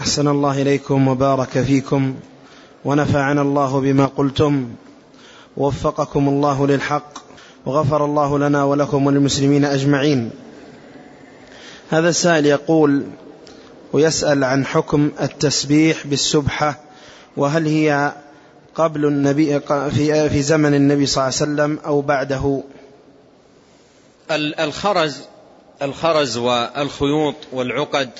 أحسن الله إليكم وبارك فيكم ونفعنا الله بما قلتم ووفقكم الله للحق وغفر الله لنا ولكم وللمسلمين أجمعين. هذا السائل يقول ويسأل عن حكم التسبيح بالسبحة وهل هي قبل النبي في في زمن النبي صلى الله عليه وسلم أو بعده؟ الخرز الخرز والخيوط والعقد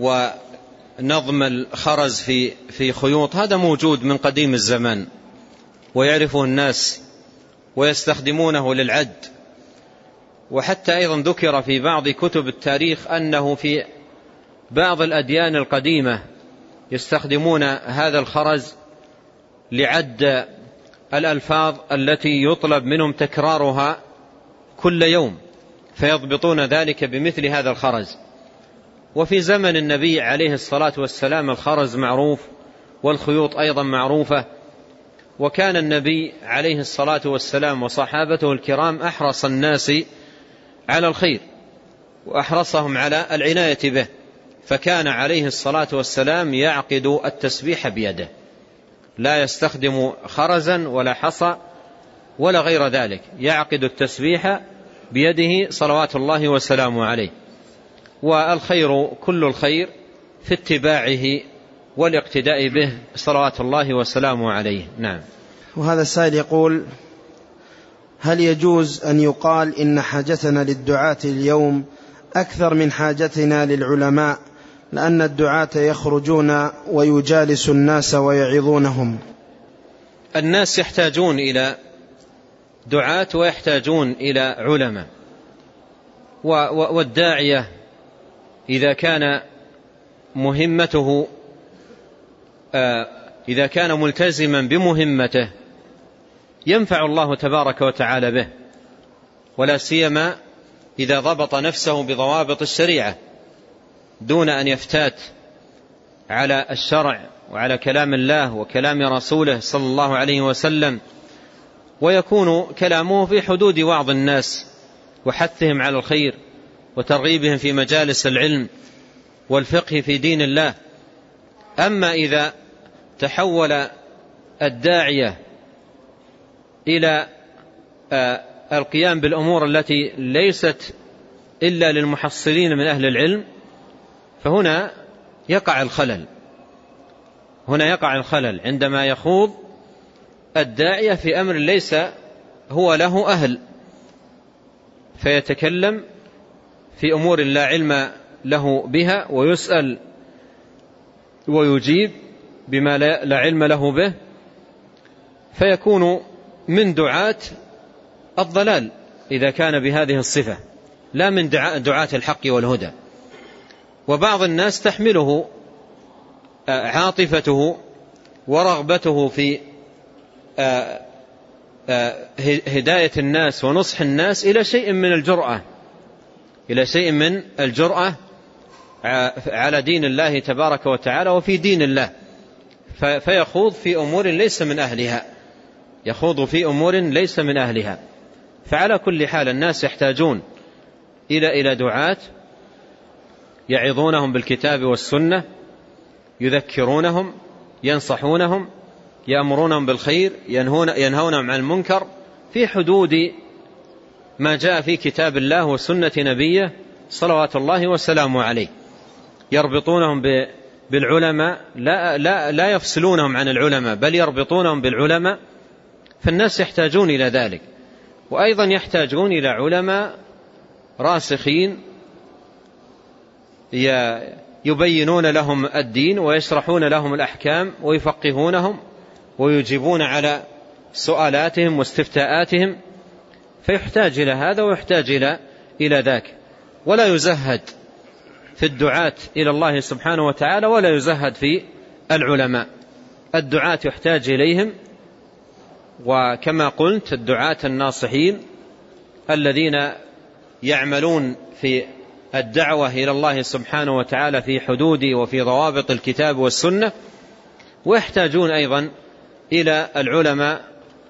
ونظم الخرز في في خيوط. هذا موجود من قديم الزمان ويعرفه الناس ويستخدمونه للعد. وحتى أيضا ذكر في بعض كتب التاريخ أنه في بعض الأديان القديمة يستخدمون هذا الخرز لعد الألفاظ التي يطلب منهم تكرارها كل يوم فيضبطون ذلك بمثل هذا الخرز. وفي زمن النبي عليه الصلاة والسلام الخرز معروف والخيوط أيضا معروفة وكان النبي عليه الصلاة والسلام وصحابته الكرام أحرص الناس على الخير وأحرصهم على العناية به فكان عليه الصلاة والسلام يعقد التسبيح بيده لا يستخدم خرزا ولا حصى ولا غير ذلك يعقد التسبيح بيده صلوات الله وسلامه عليه. والخير كل الخير في اتباعه والاقتداء به. صلوات الله وسلامه عليه. نعم. وهذا السائل يقول هل يجوز أن يقال إن حاجتنا للدعاة اليوم أكثر من حاجتنا للعلماء لأن الدعاة يخرجون ويجالس الناس ويعظونهم؟ الناس يحتاجون إلى دعاة ويحتاجون إلى علماء والداعية إذا كان مهمته آه، إذا كان ملتزما بمهمته ينفع الله تبارك وتعالى به ولا سيما إذا ضبط نفسه بضوابط الشريعة دون أن يفتات على الشرع وعلى كلام الله وكلام رسوله صلى الله عليه وسلم ويكون كلامه في حدود وعظ الناس وحثهم على الخير. وترغيبهم في مجالس العلم والفقه في دين الله. أما إذا تحول الداعية إلى آه، القيام بالأمور التي ليست إلا للمحصلين من أهل العلم فهنا يقع الخلل. هنا يقع الخلل عندما يخوض الداعية في أمر ليس هو له أهل فيتكلم في أمور لا علم له بها ويسأل ويجيب بما لا علم له به فيكون من دعاة الضلال إذا كان بهذه الصفة لا من دعاة الحق والهدى. وبعض الناس تحمله آه، عاطفته ورغبته في آه، آه، هداية الناس ونصح الناس إلى شيء من الجرأة. إلى شيء من الجرأة على دين الله تبارك وتعالى وفي دين الله. فيخوض في أمور ليس من أهلها. يخوض في أمور ليس من أهلها. فعلى كل حال الناس يحتاجون إلى إلى دعاة يعظونهم بالكتاب والسنة يذكرونهم ينصحونهم يأمرونهم بالخير ينهون ينهونهم عن المنكر في حدود ما جاء في كتاب الله وسنة نبيه صلوات الله وسلامه عليه. يربطونهم بالعلماء لا, لا, لا يفصلونهم عن العلماء بل يربطونهم بالعلماء فالناس يحتاجون إلى ذلك. وأيضا يحتاجون إلى علماء راسخين يبينون لهم الدين ويشرحون لهم الأحكام ويفقهونهم ويجيبون على سؤالاتهم واستفتاءاتهم. فيحتاج إلى هذا ويحتاج إلى إلى ذاك. ولا يزهد في الدعاة إلى الله سبحانه وتعالى ولا يزهد في العلماء. الدعاة يحتاج إليهم وكما قلت الدعاة الناصحين الذين يعملون في الدعوة إلى الله سبحانه وتعالى في حدود وفي ضوابط الكتاب والسنة ويحتاجون أيضا إلى العلماء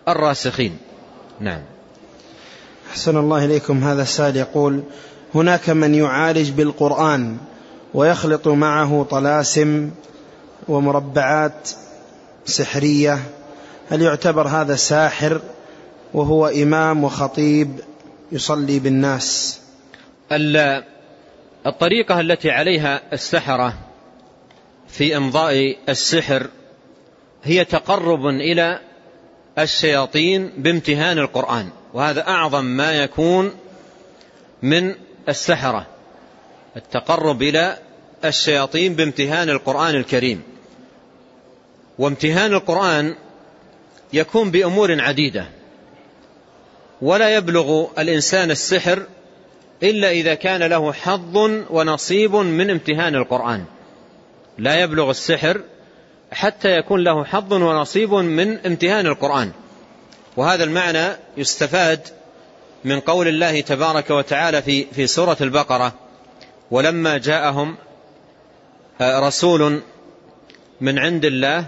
الراسخين. نعم. أحسن الله إليكم هذا السائل يقول هناك من يعالج بالقرآن ويخلط معه طلاسم ومربعات سحرية هل يعتبر هذا ساحر وهو إمام وخطيب يصلي بالناس؟ الطريقة التي عليها السحرة في إمضاء السحر هي تقرب إلى الشياطين بامتهان القرآن وهذا أعظم ما يكون من السحرة التقرب إلى الشياطين بامتهان القرآن الكريم. وامتهان القرآن يكون بأمور عديدة ولا يبلغ الإنسان السحر إلا إذا كان له حظ ونصيب من امتهان القرآن. لا يبلغ السحر حتى يكون له حظ ونصيب من امتهان القرآن. وهذا المعنى يستفاد من قول الله تبارك وتعالى في في سورة البقرة ولما جاءهم رسول من عند الله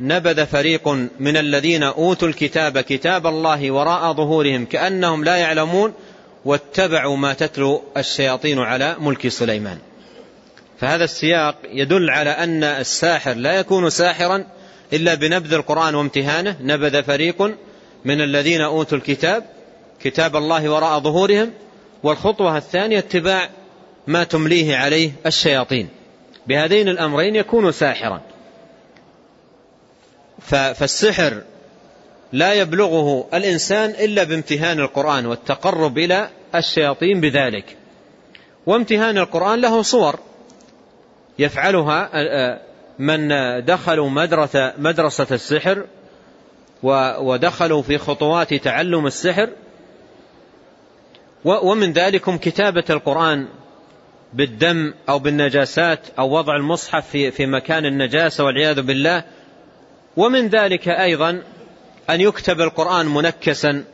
نبذ فريق من الذين أوتوا الكتاب كتاب الله وراء ظهورهم كأنهم لا يعلمون واتبعوا ما تتلو الشياطين على ملك سليمان. فهذا السياق يدل على أن الساحر لا يكون ساحرا إلا بنبذ القرآن وامتهانه. نبذ فريق من الذين أوتوا الكتاب كتاب الله وراء ظهورهم والخطوة الثانية اتباع ما تمليه عليه الشياطين. بهذين الأمرين يكون ساحرا. فالسحر لا يبلغه الإنسان إلا بامتهان القرآن والتقرب إلى الشياطين بذلك. وامتهان القرآن له صور. يفعلها من دخلوا مدرسة, مدرسة السحر ودخلوا في خطوات تعلم السحر. ومن ذلكم كتابة القرآن بالدم أو بالنجاسات أو وضع المصحف في, في مكان النجاسة والعياذ بالله. ومن ذلك أيضا أن يكتب القرآن منكسا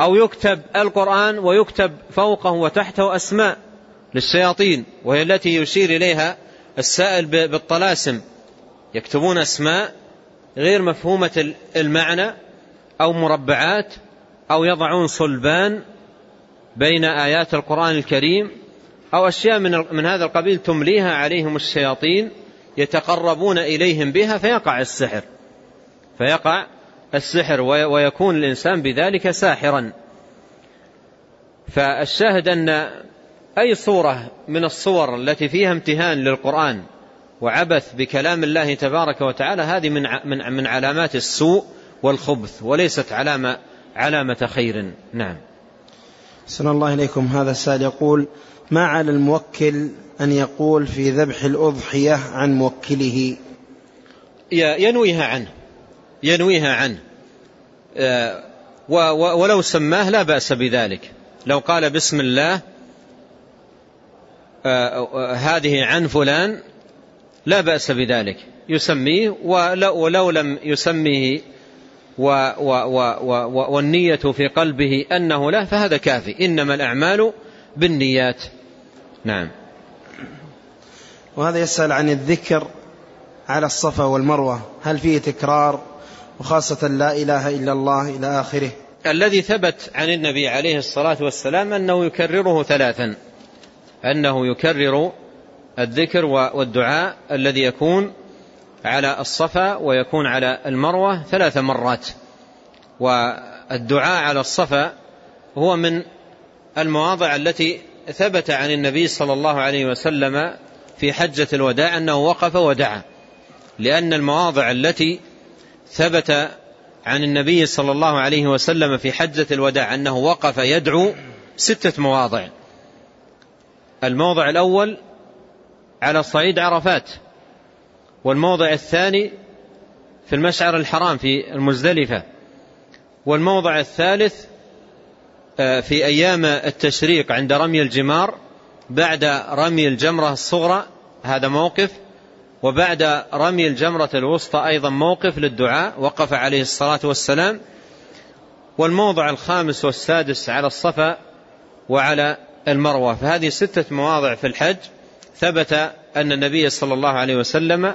أو يكتب القرآن ويكتب فوقه وتحته أسماء. للشياطين وهي التي يشير إليها السائل بالطلاسم. يكتبون أسماء غير مفهومة المعنى أو مربعات أو يضعون صلبان بين آيات القرآن الكريم أو أشياء من من هذا القبيل تمليها عليهم الشياطين يتقربون إليهم بها فيقع السحر. فيقع السحر ويكون الإنسان بذلك ساحرا. فالشاهد أن أي صورة من الصور التي فيها امتهان للقرآن وعبث بكلام الله تبارك وتعالى هذه من من من علامات السوء والخبث وليست علامة علامة خير. نعم. سن الله إليكم. هذا السائل يقول ما على الموكل أن يقول في ذبح الأضحية عن موكله؟ ينويها عنه. ينويها عنه. آه، ولو سماه لا بأس بذلك. لو قال بسم الله هذه عن فلان لا بأس بذلك. يسميه ولو لم يسميه والنية في قلبه أنه له فهذا كافي. إنما الأعمال بالنيات. نعم. وهذا يسأل عن الذكر على الصفا والمروة. هل فيه تكرار؟ وخاصة لا إله إلا الله إلى آخره. الذي ثبت عن النبي عليه الصلاة والسلام أنه يكرره ثلاثا. أنه يكرر الذكر والدعاء الذي يكون على الصفا ويكون على المروة ثلاث مرات. والدعاء على الصفا هو من المواضع التي ثبت عن النبي صلى الله عليه وسلم في حجة الوداع أنه وقف ودعا. لأن المواضع التي ثبت عن النبي صلى الله عليه وسلم في حجة الوداع أنه وقف يدعو ستة مواضع. الموضع الأول على صعيد عرفات والموضع الثاني في المشعر الحرام في المزدلفة والموضع الثالث آه، في أيام التشريق عند رمي الجمار بعد رمي الجمرة الصغرى هذا موقف وبعد رمي الجمرة الوسطى أيضا موقف للدعاء وقف عليه الصلاة والسلام والموضع الخامس والسادس على الصفا وعلى المروة. فهذه ستة مواضع في الحج. ثبت أن النبي صلى الله عليه وسلم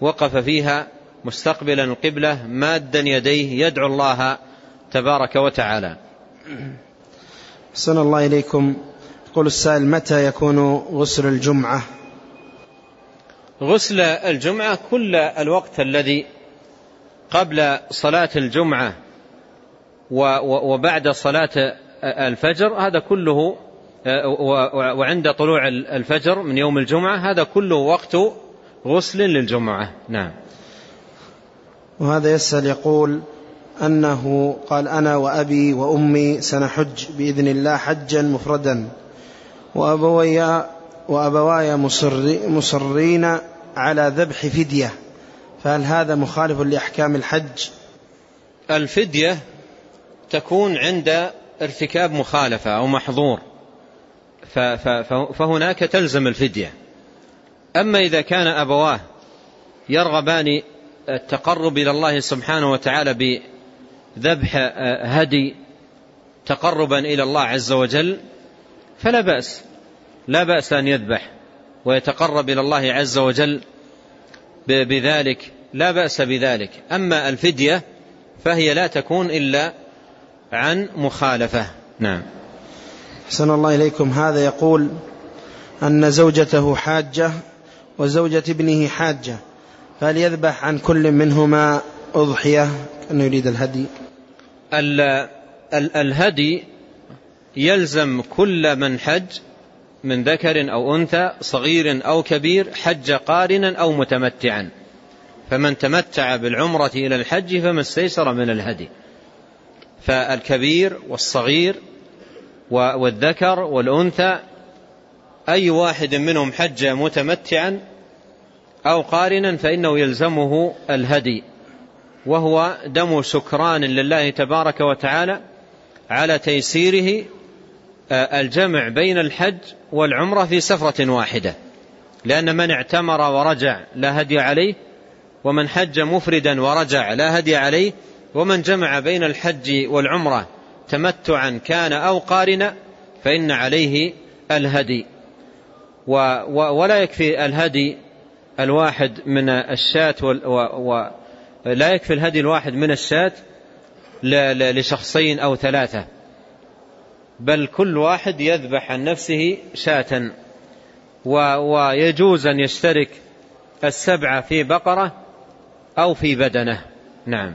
وقف فيها مستقبلا القبلة مادا يديه يدعو الله تبارك وتعالى. صلى الله إليكم. يقول السائل متى يكون غسل الجمعة؟ غسل الجمعة كل الوقت الذي قبل صلاة الجمعة وبعد صلاة الفجر هذا كله وعند طلوع الفجر من يوم الجمعة هذا كله وقت غسل للجمعة. نعم. وهذا يسأل يقول أنه قال أنا وأبي وأمي سنحج بإذن الله حجا مفردا. وأبوي وأبواي مصري مصرين على ذبح فدية. فهل هذا مخالف لأحكام الحج؟ الفدية تكون عند ارتكاب مخالفة أو محظور. فهناك تلزم الفدية. أما إذا كان أبواه يرغبان التقرب إلى الله سبحانه وتعالى بذبح هدي تقربا إلى الله عز وجل فلا بأس لا بأس أن يذبح ويتقرب إلى الله عز وجل بذلك لا بأس بذلك. أما الفدية فهي لا تكون إلا عن مخالفة. نعم. حسن الله إليكم. هذا يقول أن زوجته حاجة وزوجة ابنه حاجة فهل يذبح عن كل منهما أضحية كأنه يريد الهدي. ال ال الهدي يلزم كل من حج من ذكر أو أنثى صغير أو كبير حج قارنا أو متمتعا. فمن تمتع بالعمرة إلى الحج فما استيسر من الهدي. فالكبير والصغير والذكر والأنثى أي واحد منهم حج متمتعا أو قارنا فإنه يلزمه الهدي وهو دم شكران لله تبارك وتعالى على تيسيره الجمع بين الحج والعمرة في سفرة واحدة. لأن من اعتمر ورجع لا هدي عليه ومن حج مفردا ورجع لا هدي عليه ومن جمع بين الحج والعمرة تمتعا كان أو قارنا فإن عليه الهدي. ولا يكفي الهدي الواحد من الشاة ولا يكفي الهدي الواحد من الشاة لشخصين أو ثلاثة. بل كل واحد يذبح عن نفسه شاة. ويجوز أن يشترك السبعة في بقرة أو في بدنة. نعم.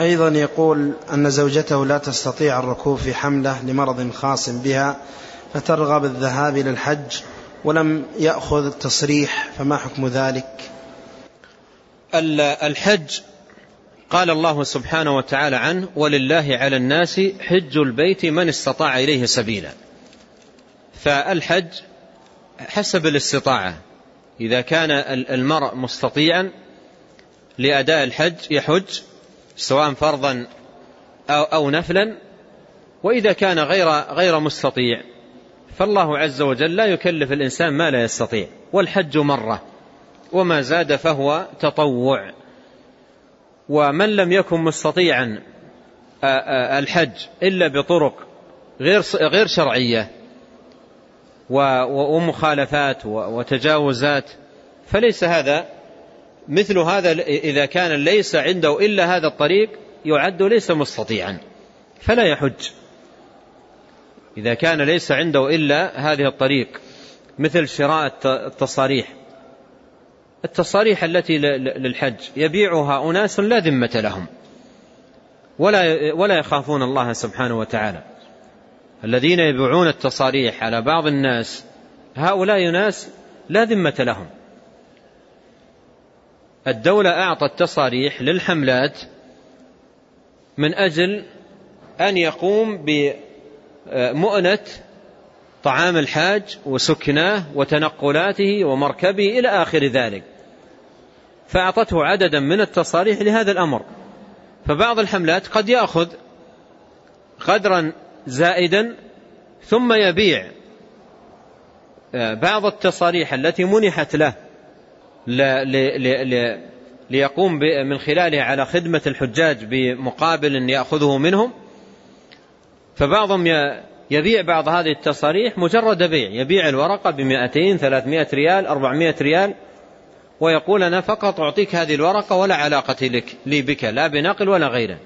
أيضا يقول أن زوجته لا تستطيع الركوب في حملة لمرض خاص بها فترغب الذهاب إلى الحج ولم يأخذ التصريح فما حكم ذلك؟ الحج قال الله سبحانه وتعالى عنه ولله على الناس حج البيت من استطاع إليه سبيلا. فالحج حسب الاستطاعة. إذا كان المرء مستطيعا لأداء الحج يحج سواء فرضا أو, أو نفلا وإذا كان غير, غير مستطيع. فالله عز وجل لا يكلف الإنسان ما لا يستطيع. والحج مرة وما زاد فهو تطوع. ومن لم يكن مستطيعا الحج إلا بطرق غير غير شرعية ومخالفات وتجاوزات فليس هذا مثل هذا إذا كان ليس عنده إلا هذا الطريق يعد ليس مستطيعا فلا يحج. إذا كان ليس عنده إلا هذه الطريق مثل شراء التصاريح. التصاريح التي للحج يبيعها أناس لا ذمة لهم ولا ولا يخافون الله سبحانه وتعالى. الذين يبيعون التصاريح على بعض الناس هؤلاء ناس لا ذمة لهم. الدولة أعطت تصاريح للحملات من أجل أن يقوم بمؤنة طعام الحاج وسكناه وتنقلاته ومركبه إلى آخر ذلك. فأعطته عددا من التصاريح لهذا الأمر. فبعض الحملات قد يأخذ قدرا زائدا ثم يبيع. بعض التصاريح التي منحت له ليقوم من خلالها على خدمة الحجاج بمقابل يأخذه منهم. فبعضهم يبيع بعض هذه التصاريح مجرد بيع يبيع الورقة بمئتين ثلاثمائة ريال أربعمائة ريال ويقول أنا فقط أعطيك هذه الورقة ولا علاقة لك لي بك لا بنقل ولا غيره.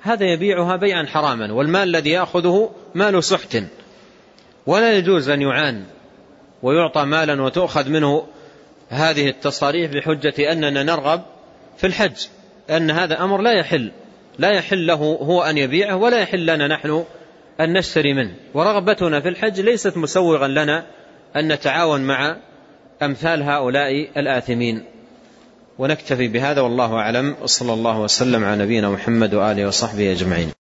هذا يبيعها بيعا حراما والمال الذي يأخذه مال سحت. ولا يجوز أن يعان ويعطى مالا وتؤخذ منه هذه التصاريح بحجة أننا نرغب في الحج أن هذا أمر لا يحل لا يحل له هو أن يبيعه ولا يحل لنا نحن أن نشتري منه. ورغبتنا في الحج ليست مسوغا لنا أن نتعاون مع أمثال هؤلاء الآثمين. ونكتفي بهذا والله أعلم. وصلى الله وسلم على نبينا محمد وآله وصحبه أجمعين.